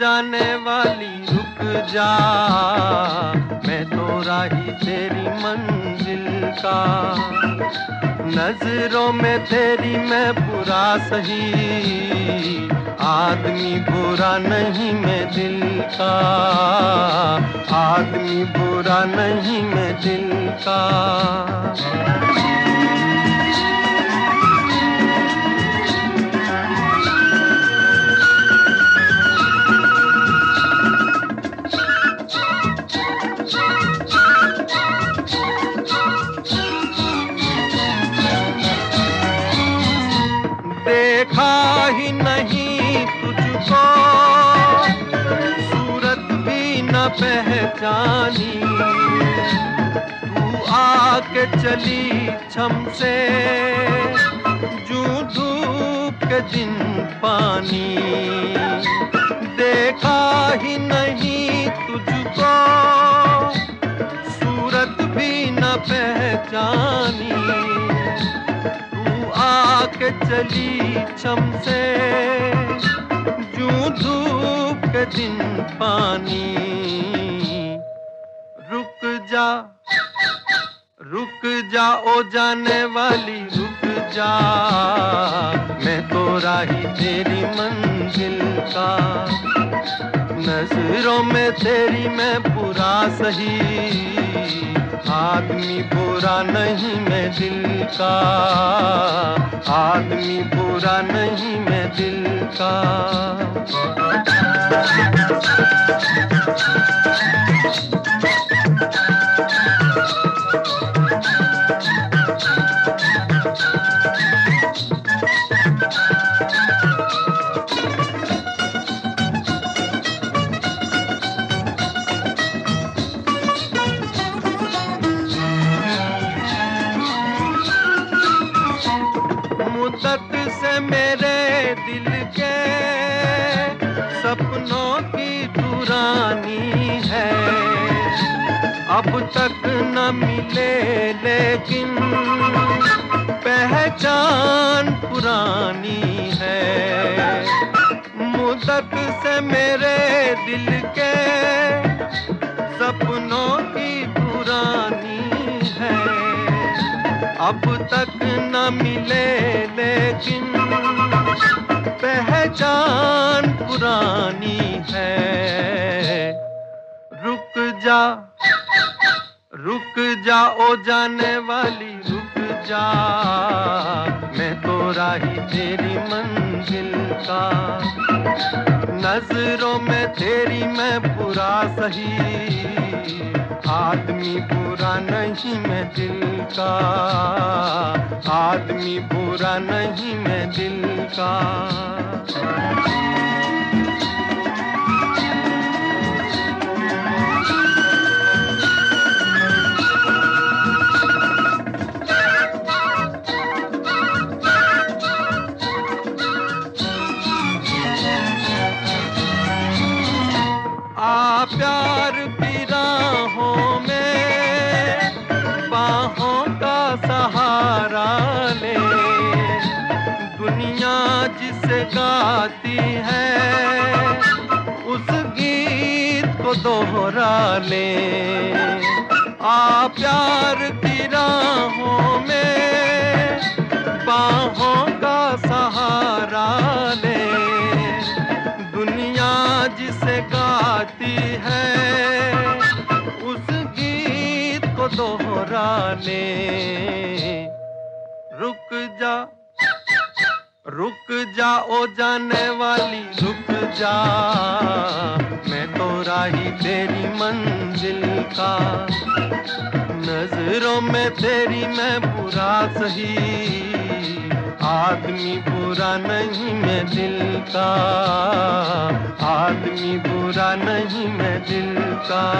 जाने वाली रुक जा। मैं तो राही तेरी मंजिल का। नज़रों में तेरी मैं बुरा सही। आदमी बुरा नहीं मैं दिल का। आदमी बुरा नहीं मैं दिल का। न पहचानी। तू आके चली छम से, जू धूप के दिन पानी। देखा ही नहीं तुझको, सूरत भी न पहचानी। तू आके चली छम से, जू धूप के दिन पानी। रुक जा ओ जाने वाली, रुक जा। मैं तो राही तेरी मंजिल का। नज़रों में तेरी मैं पूरा सही। आदमी बुरा नहीं मैं दिल का। आदमी बुरा नहीं मैं दिल का। मुद्दत से मेरे दिल के सपनों की पुरानी है। अब तक न मिले, लेकिन पहचान पुरानी है। मुद्दत से मेरे दिल के अब तक न मिले लेकिन पहचान पुरानी है। रुक जा रुक जा ओ जाने वाली, रुक जा। मैं तो राही तेरी मंजिल का। नज़रों में तेरी मैं बुरा सही। आदमी बुरा नहीं मैं दिल का। आदमी बुरा नहीं मैं दिल का। जिसे गाती है। उस गीत को दोहरा ले। आ प्यार की राहों में बाहों का सहारा ले। दुनिया जिसे गाती है, उस गीत को दोहरा ले। रुक जा। रुक जा ओ जाने वाली, रुक जा। मैं तो राही तेरी मंजिल का। नज़रों में तेरी मैं बुरा सही। आदमी बुरा नहीं मैं दिल का। आदमी बुरा नहीं मैं दिल का।